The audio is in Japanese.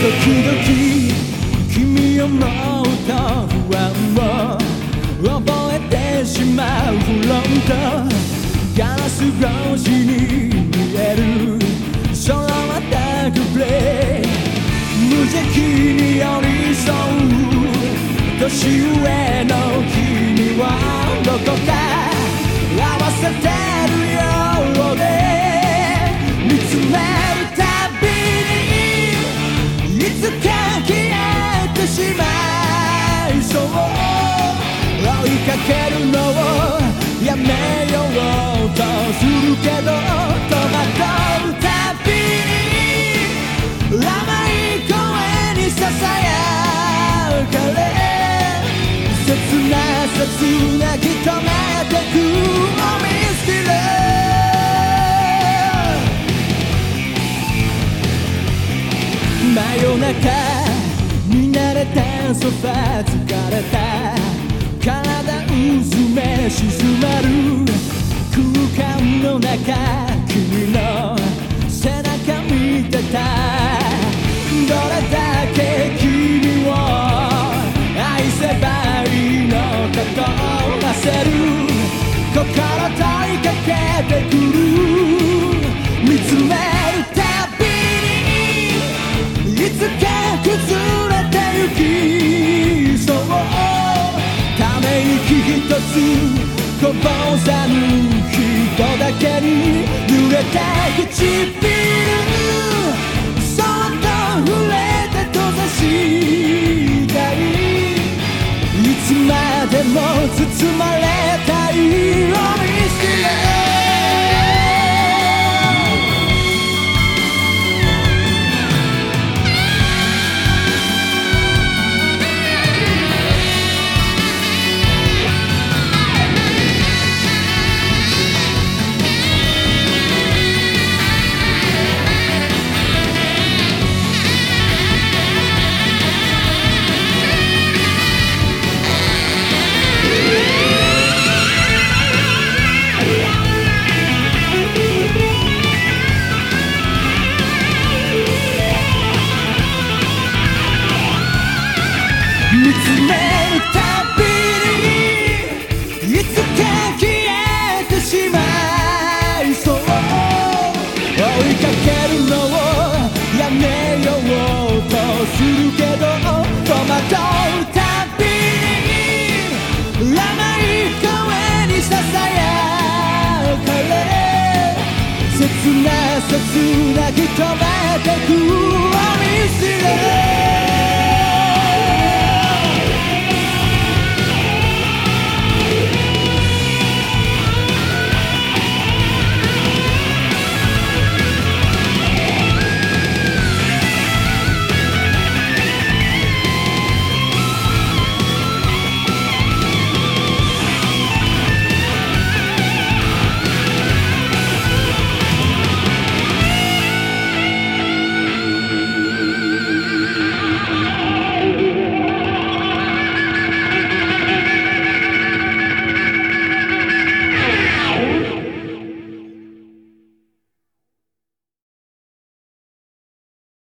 時々君を舞うた不安フロントガラス越しに見える空はダークプレー無邪気に寄り添う年上の君はどこか合わせて中見慣れたソファ疲れたため息一つこぼさぬ人だけに濡れた唇見つめるたびにいつか消えてしまいそう追いかけるのをやめようとするけど戸惑うたびに甘い声にささやかれ。切な切なき止めてく